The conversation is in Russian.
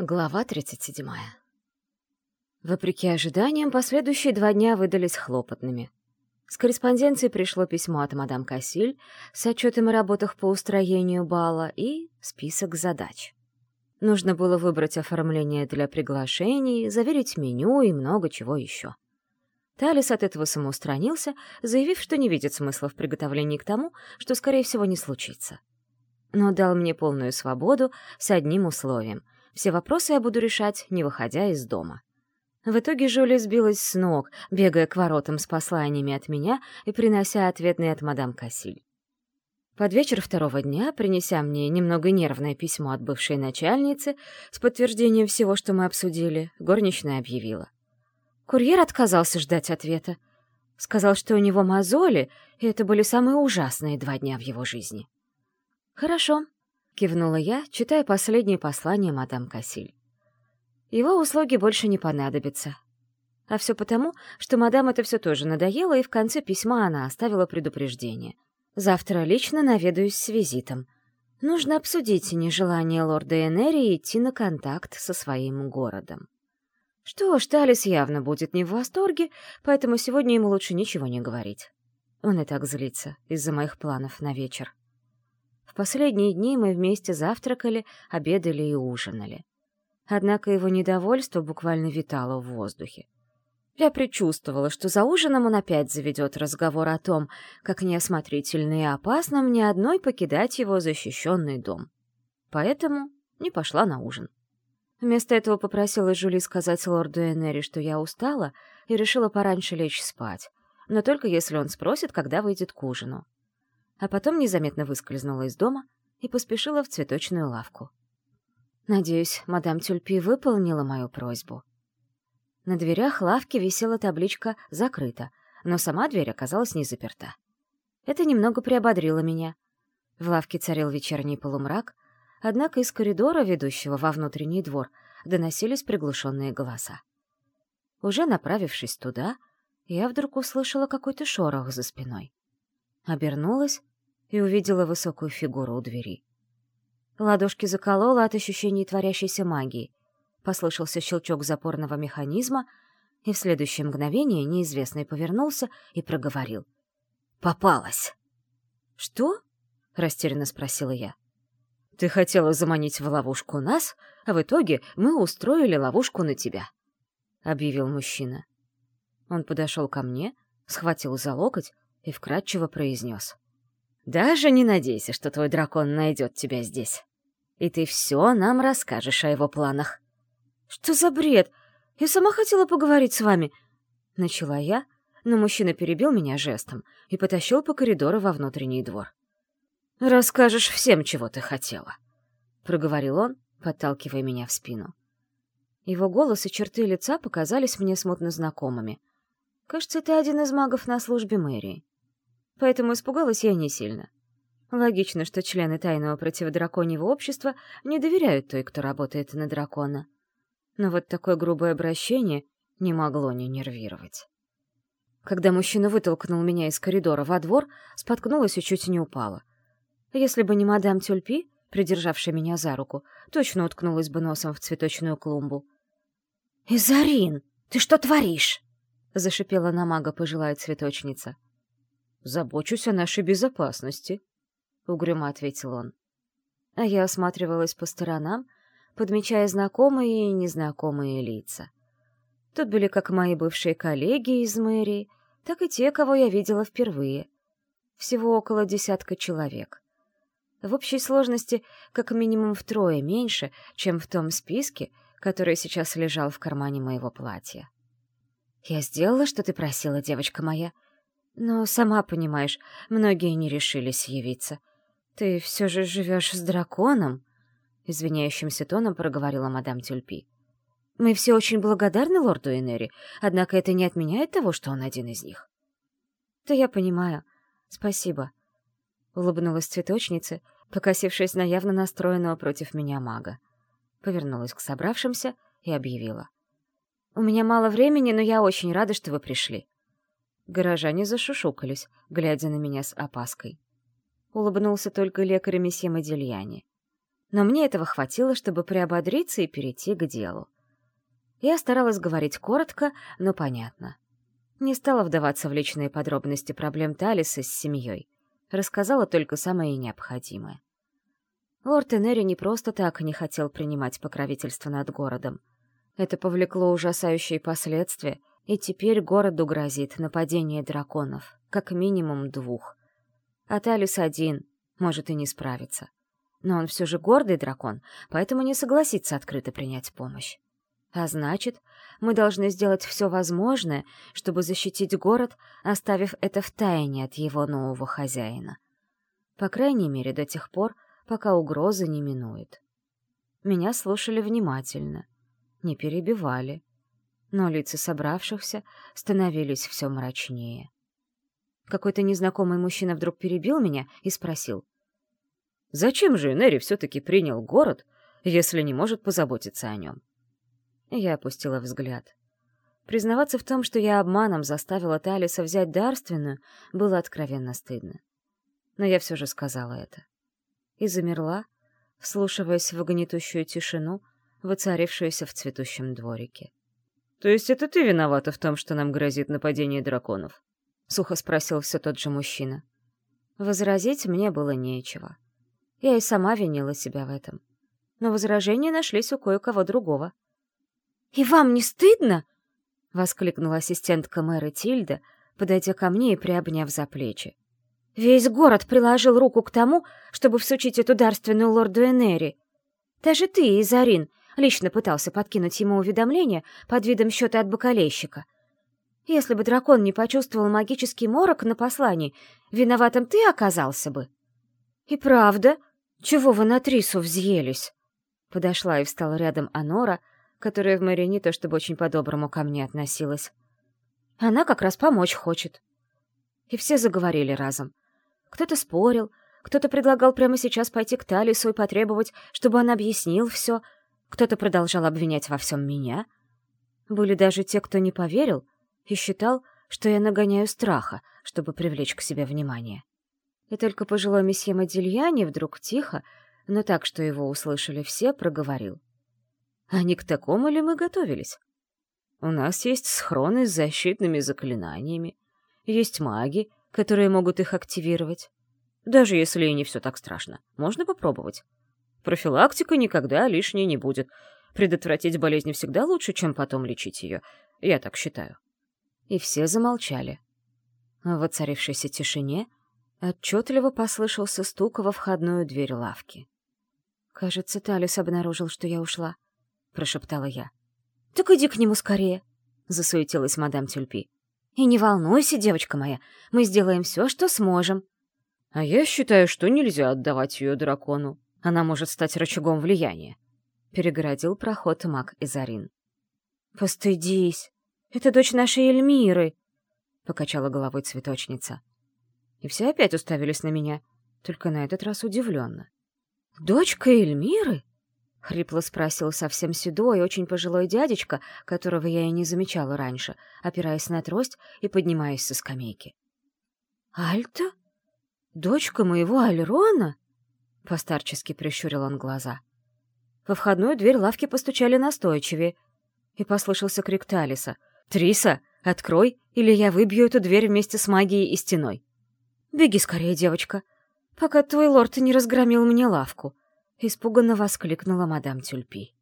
Глава 37. Вопреки ожиданиям, последующие два дня выдались хлопотными. С корреспонденцией пришло письмо от мадам Кассиль с отчетом о работах по устроению бала и список задач. Нужно было выбрать оформление для приглашений, заверить меню и много чего еще. Талис от этого самоустранился, заявив, что не видит смысла в приготовлении к тому, что, скорее всего, не случится. Но дал мне полную свободу с одним условием — все вопросы я буду решать, не выходя из дома. В итоге Жюли сбилась с ног, бегая к воротам с посланиями от меня и принося ответные от мадам Кассиль. Под вечер второго дня, принеся мне немного нервное письмо от бывшей начальницы с подтверждением всего, что мы обсудили, горничная объявила. Курьер отказался ждать ответа. Сказал, что у него мозоли, и это были самые ужасные два дня в его жизни. «Хорошо», кивнула я, читая последнее послание мадам Кассиль. Его услуги больше не понадобятся. А все потому, что мадам это все тоже надоело, и в конце письма она оставила предупреждение. Завтра лично наведаюсь с визитом. Нужно обсудить нежелание лорда Энери идти на контакт со своим городом. Что ж, Талис явно будет не в восторге, поэтому сегодня ему лучше ничего не говорить. Он и так злится из-за моих планов на вечер последние дни мы вместе завтракали, обедали и ужинали. Однако его недовольство буквально витало в воздухе. Я предчувствовала, что за ужином он опять заведет разговор о том, как неосмотрительно и опасно мне одной покидать его защищенный дом. Поэтому не пошла на ужин. Вместо этого попросила Жюли сказать лорду Энери, что я устала, и решила пораньше лечь спать, но только если он спросит, когда выйдет к ужину а потом незаметно выскользнула из дома и поспешила в цветочную лавку. Надеюсь, мадам Тюльпи выполнила мою просьбу. На дверях лавки висела табличка «Закрыто», но сама дверь оказалась не заперта. Это немного приободрило меня. В лавке царил вечерний полумрак, однако из коридора, ведущего во внутренний двор, доносились приглушенные голоса. Уже направившись туда, я вдруг услышала какой-то шорох за спиной. Обернулась и увидела высокую фигуру у двери. Ладошки заколола от ощущений творящейся магии. Послышался щелчок запорного механизма, и в следующее мгновение неизвестный повернулся и проговорил. «Попалась!» «Что?» — растерянно спросила я. «Ты хотела заманить в ловушку нас, а в итоге мы устроили ловушку на тебя», — объявил мужчина. Он подошел ко мне, схватил за локоть и вкратчиво произнес. Даже не надейся, что твой дракон найдет тебя здесь. И ты все нам расскажешь о его планах. Что за бред? Я сама хотела поговорить с вами. Начала я, но мужчина перебил меня жестом и потащил по коридору во внутренний двор. «Расскажешь всем, чего ты хотела», — проговорил он, подталкивая меня в спину. Его голос и черты лица показались мне смутно знакомыми. Кажется, это один из магов на службе мэрии поэтому испугалась я не сильно. Логично, что члены тайного противодраконьего общества не доверяют той, кто работает на дракона. Но вот такое грубое обращение не могло не нервировать. Когда мужчина вытолкнул меня из коридора во двор, споткнулась и чуть не упала. Если бы не мадам Тюльпи, придержавшая меня за руку, точно уткнулась бы носом в цветочную клумбу. «Изарин, ты что творишь?» — зашипела на мага пожилая цветочница. — забочусь о нашей безопасности», — угрюмо ответил он. А я осматривалась по сторонам, подмечая знакомые и незнакомые лица. Тут были как мои бывшие коллеги из мэрии, так и те, кого я видела впервые. Всего около десятка человек. В общей сложности как минимум втрое меньше, чем в том списке, который сейчас лежал в кармане моего платья. «Я сделала, что ты просила, девочка моя», но, сама понимаешь, многие не решились явиться. Ты все же живешь с драконом?» Извиняющимся тоном проговорила мадам Тюльпи. «Мы все очень благодарны лорду Энери, однако это не отменяет того, что он один из них». «Да я понимаю. Спасибо», — улыбнулась цветочница, покосившись на явно настроенного против меня мага. Повернулась к собравшимся и объявила. «У меня мало времени, но я очень рада, что вы пришли. Горожане зашушукались, глядя на меня с опаской. Улыбнулся только лекарь месье Модильяне. Но мне этого хватило, чтобы приободриться и перейти к делу. Я старалась говорить коротко, но понятно. Не стала вдаваться в личные подробности проблем Талиса с семьей. Рассказала только самое необходимое. Лорд Энери не просто так не хотел принимать покровительство над городом. Это повлекло ужасающие последствия, и теперь городу грозит нападение драконов, как минимум двух. А Талис один, может и не справиться. Но он все же гордый дракон, поэтому не согласится открыто принять помощь. А значит, мы должны сделать все возможное, чтобы защитить город, оставив это в тайне от его нового хозяина. По крайней мере, до тех пор, пока угроза не минует. Меня слушали внимательно, не перебивали, но лица собравшихся становились все мрачнее. Какой-то незнакомый мужчина вдруг перебил меня и спросил. «Зачем же Нери все-таки принял город, если не может позаботиться о нем?» Я опустила взгляд. Признаваться в том, что я обманом заставила Талиса взять дарственную, было откровенно стыдно. Но я все же сказала это и замерла, вслушиваясь в гнетущую тишину, воцарившуюся в цветущем дворике. «То есть это ты виновата в том, что нам грозит нападение драконов?» — сухо спросил все тот же мужчина. Возразить мне было нечего. Я и сама винила себя в этом. Но возражения нашлись у кое-кого другого. «И вам не стыдно?» — воскликнула ассистентка мэра Тильда, подойдя ко мне и приобняв за плечи. Весь город приложил руку к тому, чтобы всучить эту дарственную лорду Энери. Даже ты, Изарин, лично пытался подкинуть ему уведомление под видом счета от бокалейщика. Если бы дракон не почувствовал магический морок на послании, виноватым ты оказался бы. И правда, чего вы на Трису взъелись? Подошла и встала рядом Анора, которая в мэре то чтобы очень по-доброму ко мне относилась. Она как раз помочь хочет. И все заговорили разом. Кто-то спорил, кто-то предлагал прямо сейчас пойти к Талису и потребовать, чтобы он объяснил все, кто-то продолжал обвинять во всем меня. Были даже те, кто не поверил и считал, что я нагоняю страха, чтобы привлечь к себе внимание. И только пожилой месье Модильяни вдруг тихо, но так, что его услышали все, проговорил. «А не к такому ли мы готовились? У нас есть схроны с защитными заклинаниями, есть маги, которые могут их активировать. Даже если и не все так страшно, можно попробовать. Профилактика никогда лишней не будет. Предотвратить болезнь всегда лучше, чем потом лечить ее. Я так считаю. И все замолчали. В воцарившейся тишине отчетливо послышался стук во входную дверь лавки. «Кажется, Талис обнаружил, что я ушла», — прошептала я. «Так иди к нему скорее», — засуетилась мадам Тюльпи. И не волнуйся, девочка моя, мы сделаем все, что сможем. А я считаю, что нельзя отдавать ее дракону. Она может стать рычагом влияния. Перегородил проход маг Изарин. Постыдись. Это дочь нашей Эльмиры, покачала головой цветочница. И все опять уставились на меня, только на этот раз удивленно. Дочка Эльмиры? — хрипло спросил совсем седой, очень пожилой дядечка, которого я и не замечала раньше, опираясь на трость и поднимаясь со скамейки. «Альта? Дочка моего Альрона?» — постарчески прищурил он глаза. Во входную дверь лавки постучали настойчивее, и послышался крик Талиса. «Триса, открой, или я выбью эту дверь вместе с магией и стеной!» «Беги скорее, девочка, пока твой лорд не разгромил мне лавку!» — испуганно воскликнула мадам Тюльпи.